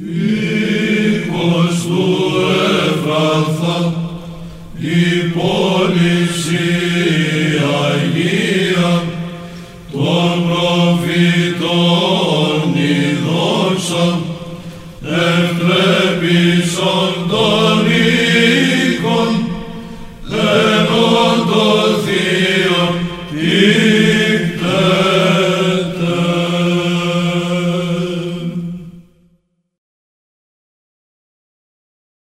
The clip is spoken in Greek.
οίκος του Εβραθά, η πόλης η Αγία, των προφητών η δόξα, ευτρέπησον των οίκων, ενώ το